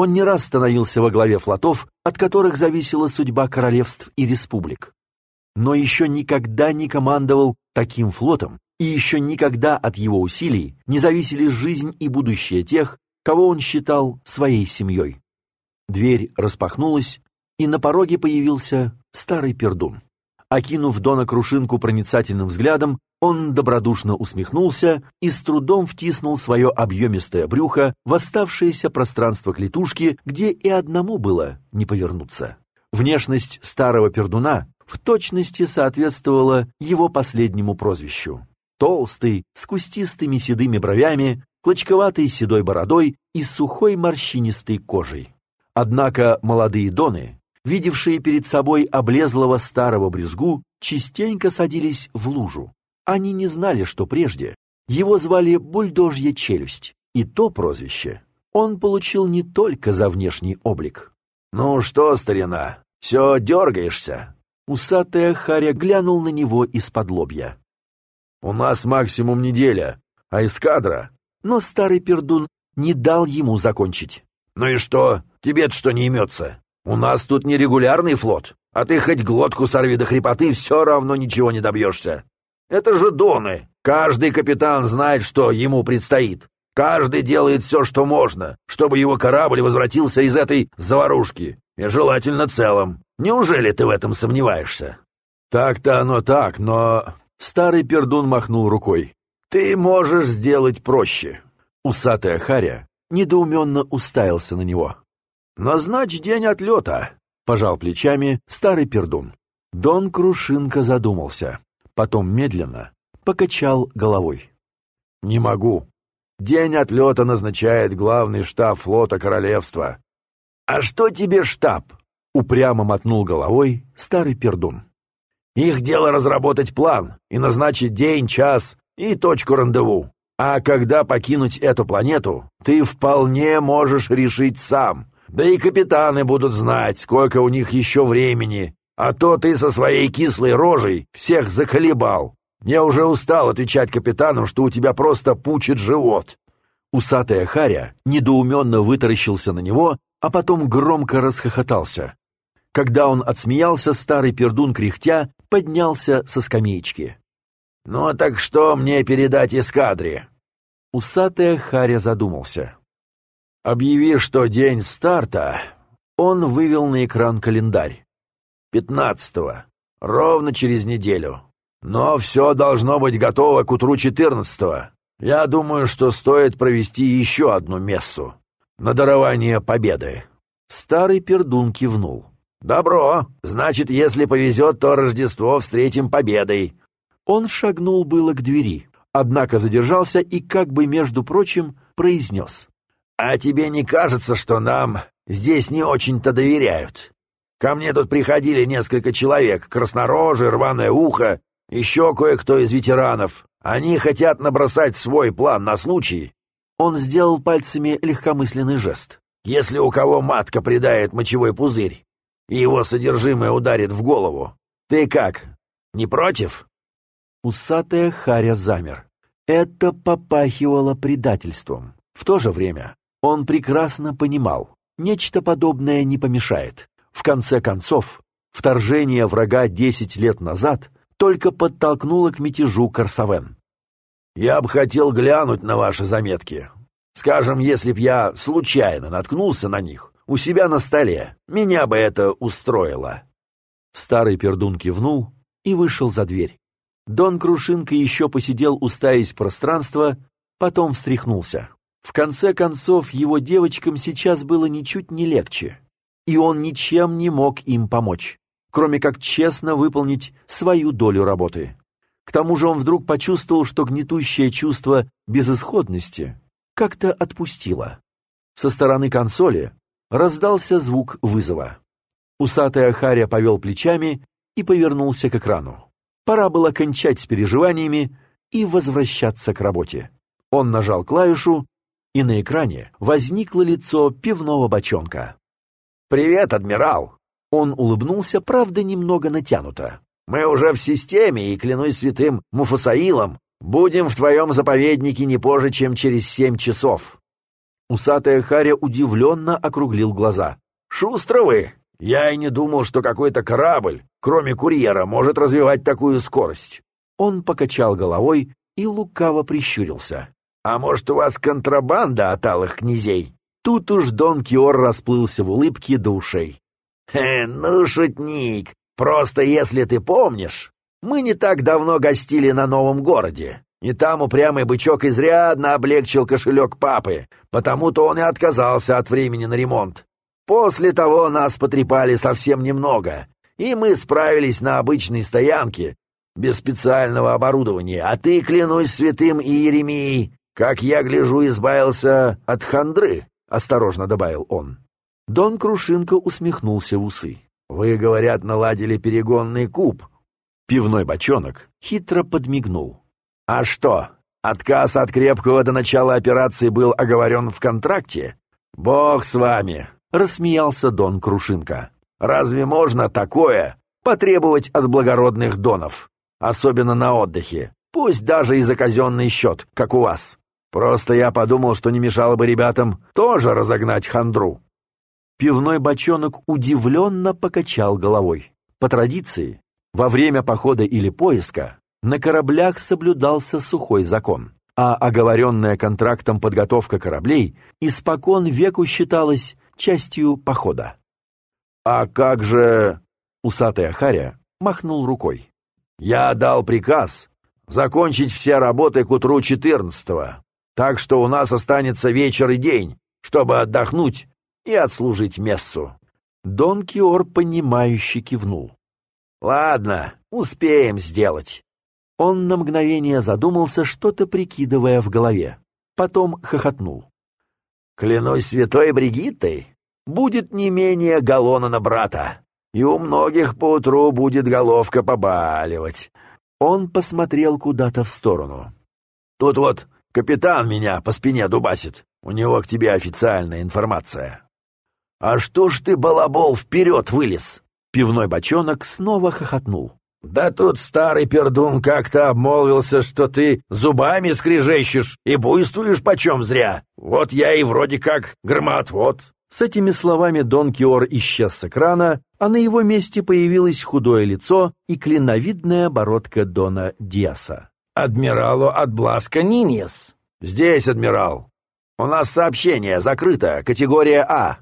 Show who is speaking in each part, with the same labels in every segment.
Speaker 1: Он не раз становился во главе флотов, от которых зависела судьба королевств и республик. Но еще никогда не командовал таким флотом, и еще никогда от его усилий не зависели жизнь и будущее тех, кого он считал своей семьей. Дверь распахнулась, и на пороге появился старый пердун. Окинув Дона Крушинку проницательным взглядом, он добродушно усмехнулся и с трудом втиснул свое объемистое брюхо в оставшееся пространство клетушки, где и одному было не повернуться. Внешность старого пердуна в точности соответствовала его последнему прозвищу. Толстый, с кустистыми седыми бровями, клочковатой седой бородой и сухой морщинистой кожей. Однако молодые доны, видевшие перед собой облезлого старого брюзгу, частенько садились в лужу, они не знали, что прежде его звали Бульдожья челюсть, и то прозвище он получил не только за внешний облик. «Ну что, старина, все дергаешься?» Усатая Харя глянул на него из-под лобья. «У нас максимум неделя, а эскадра...» Но старый пердун не дал ему закончить. «Ну и что? Тебе-то что не имется? У нас тут нерегулярный флот, а ты хоть глотку сорви до хрипоты, все равно ничего не добьешься. Это же доны. Каждый капитан знает, что ему предстоит. Каждый делает все, что можно, чтобы его корабль возвратился из этой заварушки, и желательно целым. Неужели ты в этом сомневаешься? Так-то оно так, но... Старый пердун махнул рукой. Ты можешь сделать проще. Усатая Харя недоуменно уставился на него. «Назначь день отлета», — пожал плечами старый пердун. Дон Крушинка задумался потом медленно покачал головой. «Не могу. День отлета назначает главный штаб флота королевства». «А что тебе штаб?» — упрямо мотнул головой старый пердун. «Их дело разработать план и назначить день, час и точку рандеву. А когда покинуть эту планету, ты вполне можешь решить сам. Да и капитаны будут знать, сколько у них еще времени, а то ты со своей кислой рожей всех заколебал. Я уже устал отвечать капитанам, что у тебя просто пучит живот». Усатая Харя недоуменно вытаращился на него, а потом громко расхохотался. Когда он отсмеялся, старый пердун кряхтя поднялся со скамеечки. «Ну так что мне передать эскадре?» Усатая Харя задумался. «Объяви, что день старта...» Он вывел на экран календарь. Пятнадцатого. Ровно через неделю. Но все должно быть готово к утру четырнадцатого. Я думаю, что стоит провести еще одну мессу. На дарование победы». Старый пердун кивнул. «Добро. Значит, если повезет, то Рождество встретим победой». Он шагнул было к двери, однако задержался и, как бы между прочим, произнес. «А тебе не кажется, что нам здесь не очень-то доверяют? Ко мне тут приходили несколько человек, краснорожий, рваное ухо, еще кое-кто из ветеранов. Они хотят набросать свой план на случай. Он сделал пальцами легкомысленный жест. Если у кого матка придает мочевой пузырь, и его содержимое ударит в голову, ты как, не против? Усатая Харя замер. Это попахивало предательством. В то же время он прекрасно понимал, нечто подобное не помешает. В конце концов, вторжение врага десять лет назад только подтолкнуло к мятежу Корсавен. «Я бы хотел глянуть на ваши заметки. Скажем, если б я случайно наткнулся на них у себя на столе, меня бы это устроило». Старый пердун кивнул и вышел за дверь. Дон Крушинка еще посидел, уставясь в пространство, потом встряхнулся. В конце концов, его девочкам сейчас было ничуть не легче и он ничем не мог им помочь, кроме как честно выполнить свою долю работы. К тому же он вдруг почувствовал, что гнетущее чувство безысходности как-то отпустило. Со стороны консоли раздался звук вызова. Усатый Ахаря повел плечами и повернулся к экрану. Пора было кончать с переживаниями и возвращаться к работе. Он нажал клавишу, и на экране возникло лицо пивного бочонка. «Привет, адмирал!» Он улыбнулся, правда, немного натянуто. «Мы уже в системе, и, клянусь святым Муфусаилом, будем в твоем заповеднике не позже, чем через семь часов». Усатая Харя удивленно округлил глаза. «Шустро вы! Я и не думал, что какой-то корабль, кроме курьера, может развивать такую скорость!» Он покачал головой и лукаво прищурился. «А может, у вас контрабанда от алых князей?» Тут уж Дон Киор расплылся в улыбке до ушей. «Хе, ну, шутник, просто если ты помнишь, мы не так давно гостили на новом городе, и там упрямый бычок изрядно облегчил кошелек папы, потому-то он и отказался от времени на ремонт. После того нас потрепали совсем немного, и мы справились на обычной стоянке, без специального оборудования, а ты, клянусь святым и Еремией, как я гляжу, избавился от хандры, — осторожно добавил он. Дон Крушинко усмехнулся в усы. «Вы, говорят, наладили перегонный куб». Пивной бочонок хитро подмигнул. «А что, отказ от крепкого до начала операции был оговорен в контракте?» «Бог с вами!» — рассмеялся Дон Крушинко. «Разве можно такое потребовать от благородных донов? Особенно на отдыхе. Пусть даже и за казенный счет, как у вас. Просто я подумал, что не мешало бы ребятам тоже разогнать хандру». Пивной бочонок удивленно покачал головой. По традиции, во время похода или поиска на кораблях соблюдался сухой закон, а оговоренная контрактом подготовка кораблей испокон веку считалась частью похода. «А как же...» — усатый Ахаря махнул рукой. «Я дал приказ закончить все работы к утру четырнадцатого, так что у нас останется вечер и день, чтобы отдохнуть и отслужить мессу». Дон Киор, понимающе кивнул. «Ладно, успеем сделать». Он на мгновение задумался, что-то прикидывая в голове. Потом хохотнул. «Клянусь святой Бригиттой, будет не менее галлона на брата, и у многих поутру будет головка побаливать». Он посмотрел куда-то в сторону. «Тут вот капитан меня по спине дубасит, у него к тебе официальная информация». «А что ж ты, балабол, вперед вылез?» Пивной бочонок снова хохотнул. «Да тут старый пердун как-то обмолвился, что ты зубами скрежещешь и буйствуешь почем зря. Вот я и вроде как громоотвод». С этими словами Дон Киор исчез с экрана, а на его месте появилось худое лицо и клиновидная бородка Дона Диаса. «Адмиралу от Бласка Ниньес». «Здесь, адмирал. У нас сообщение закрыто, категория А».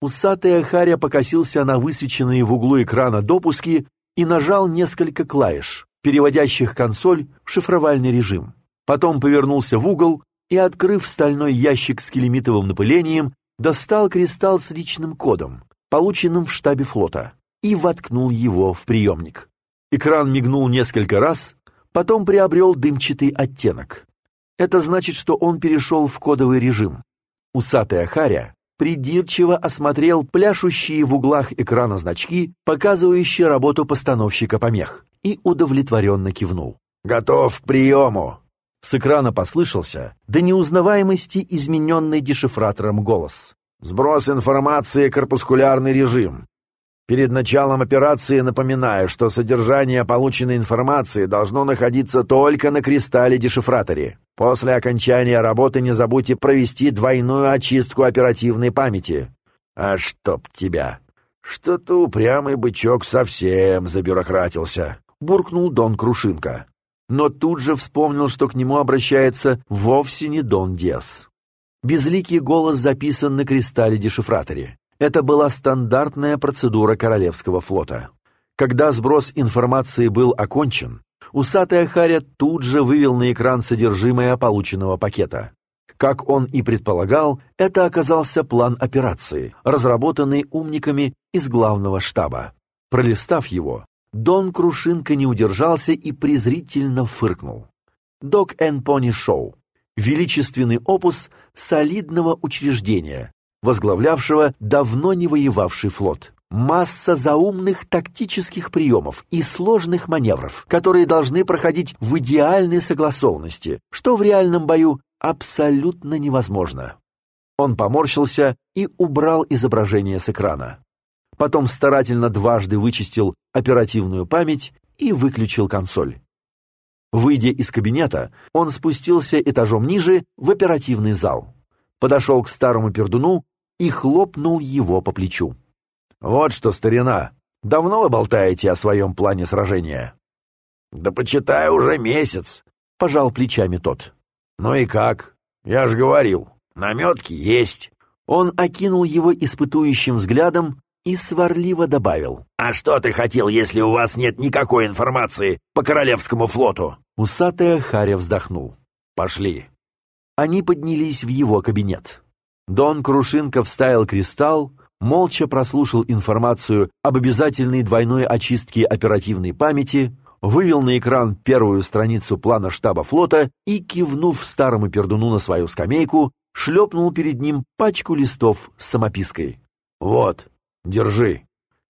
Speaker 1: Усатый Харя покосился на высвеченные в углу экрана допуски и нажал несколько клавиш, переводящих консоль в шифровальный режим. Потом повернулся в угол и, открыв стальной ящик с келемитовым напылением, достал кристалл с личным кодом, полученным в штабе флота, и воткнул его в приемник. Экран мигнул несколько раз, потом приобрел дымчатый оттенок. Это значит, что он перешел в кодовый режим. Усатый Ахаря придирчиво осмотрел пляшущие в углах экрана значки, показывающие работу постановщика помех, и удовлетворенно кивнул. «Готов к приему!» С экрана послышался до неузнаваемости измененный дешифратором голос. «Сброс информации, корпускулярный режим. Перед началом операции напоминаю, что содержание полученной информации должно находиться только на кристалле-дешифраторе. После окончания работы не забудьте провести двойную очистку оперативной памяти. А чтоб тебя! Что-то упрямый бычок совсем забюрократился, буркнул Дон Крушинка. Но тут же вспомнил, что к нему обращается вовсе не Дон Диас. Безликий голос записан на кристалле-дешифраторе. Это была стандартная процедура Королевского флота. Когда сброс информации был окончен, усатый Ахаря тут же вывел на экран содержимое полученного пакета. Как он и предполагал, это оказался план операции, разработанный умниками из главного штаба. Пролистав его, Дон Крушинка не удержался и презрительно фыркнул. Док Эн Пони Шоу. Величественный опус солидного учреждения, возглавлявшего давно не воевавший флот. Масса заумных тактических приемов и сложных маневров, которые должны проходить в идеальной согласованности, что в реальном бою абсолютно невозможно. Он поморщился и убрал изображение с экрана. Потом старательно дважды вычистил оперативную память и выключил консоль. Выйдя из кабинета, он спустился этажом ниже в оперативный зал. Подошел к старому пердуну и хлопнул его по плечу. «Вот что, старина, давно вы болтаете о своем плане сражения?» «Да почитай уже месяц», — пожал плечами тот. «Ну и как? Я же говорил, наметки есть». Он окинул его испытующим взглядом и сварливо добавил. «А что ты хотел, если у вас нет никакой информации по Королевскому флоту?» Усатая Харя вздохнул. «Пошли». Они поднялись в его кабинет. Дон Крушинка вставил кристалл, молча прослушал информацию об обязательной двойной очистке оперативной памяти, вывел на экран первую страницу плана штаба флота и, кивнув старому пердуну на свою скамейку, шлепнул перед ним пачку листов с самопиской. «Вот, Держи.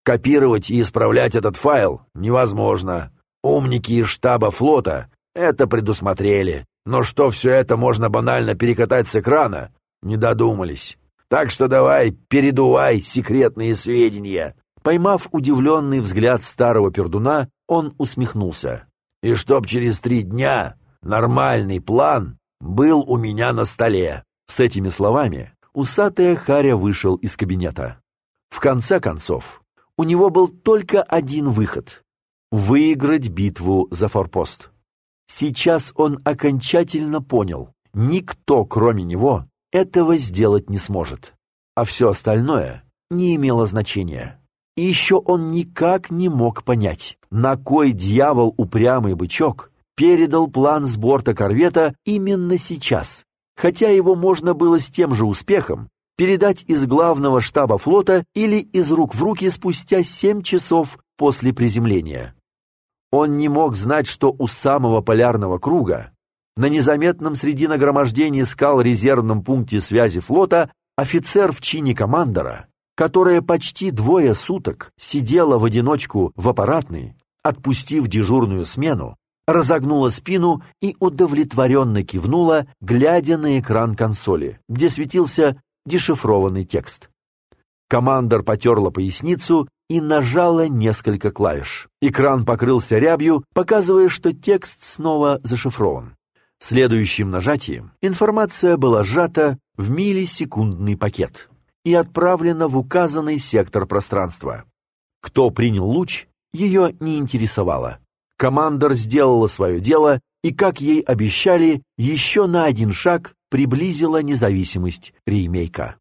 Speaker 1: Копировать и исправлять этот файл невозможно. Умники из штаба флота это предусмотрели. Но что все это можно банально перекатать с экрана, не додумались. Так что давай, передувай секретные сведения. Поймав удивленный взгляд старого пердуна, он усмехнулся. И чтоб через три дня нормальный план был у меня на столе. С этими словами усатая Харя вышел из кабинета. В конце концов, у него был только один выход — выиграть битву за форпост. Сейчас он окончательно понял, никто, кроме него, этого сделать не сможет, а все остальное не имело значения. И еще он никак не мог понять, на кой дьявол упрямый бычок передал план с борта корвета именно сейчас, хотя его можно было с тем же успехом передать из главного штаба флота или из рук в руки спустя семь часов после приземления. Он не мог знать, что у самого полярного круга, на незаметном среди нагромождений скал резервном пункте связи флота, офицер в чине командора, которая почти двое суток сидела в одиночку в аппаратной, отпустив дежурную смену, разогнула спину и удовлетворенно кивнула, глядя на экран консоли, где светился дешифрованный текст. Командор потерла поясницу и нажала несколько клавиш. Экран покрылся рябью, показывая, что текст снова зашифрован. Следующим нажатием информация была сжата в миллисекундный пакет и отправлена в указанный сектор пространства. Кто принял луч, ее не интересовало. Командор сделала свое дело и, как ей обещали, еще на один шаг приблизила независимость ремейка.